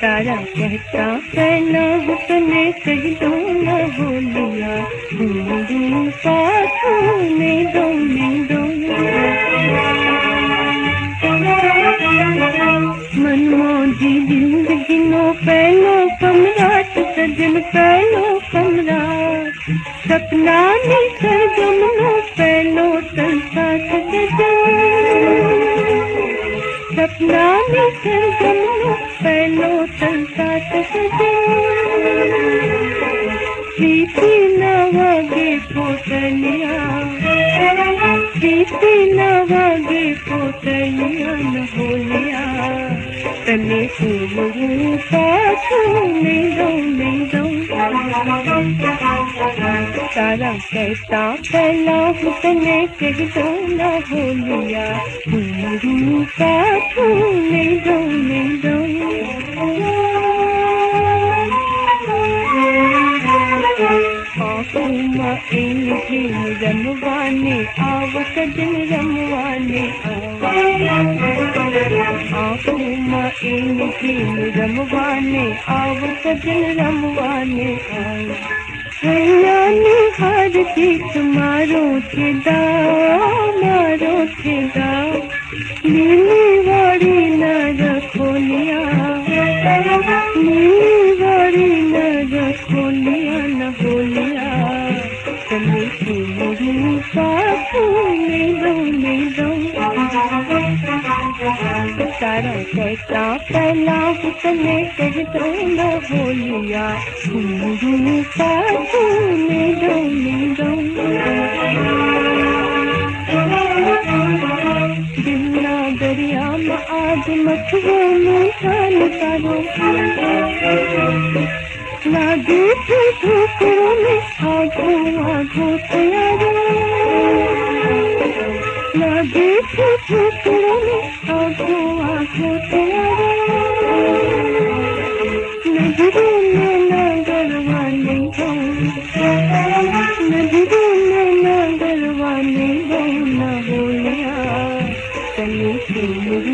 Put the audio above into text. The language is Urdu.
سارا کہتا پہلا حسن نہ ہو لیا دور دور دو منمو جی زندگی نو پہلو کمرہ سجن پہلو کمرہ سپنا نے سرگم نو پہلو سنسا سجن سپنا نے سرگم نو پہلو سنسا سجن سیتی نواگے پوتلیا سیتی پوتلیا نہ بولیا تنے خوب پاچھو میرو میرو سارا کیسا پھیلا حسن کہہ دو نہ ہو لیا میرو پاچھو میرو میرو رموانے آوک دل رموانے آ مقیم رموانے آب سجن رموانے آئے۔ سیانی ہر دیکھ مارو چدا مارو چدا نیلی واڑی نہ رکھو لیا۔ نیلی واڑی نہ رکھو لیا، نہ بولیا تمہیں کی میری کا پھول دو نہیں دو سارا کیسا پہلا حسن کر نہ بولیا۔ گنگنی کا گمنا دریا میں آج مچھو میں کرو۔ لاگو تھی ٹھوکروں میں نگر ندی بھولنا گھر والی بنا بھولیا کلو کلیک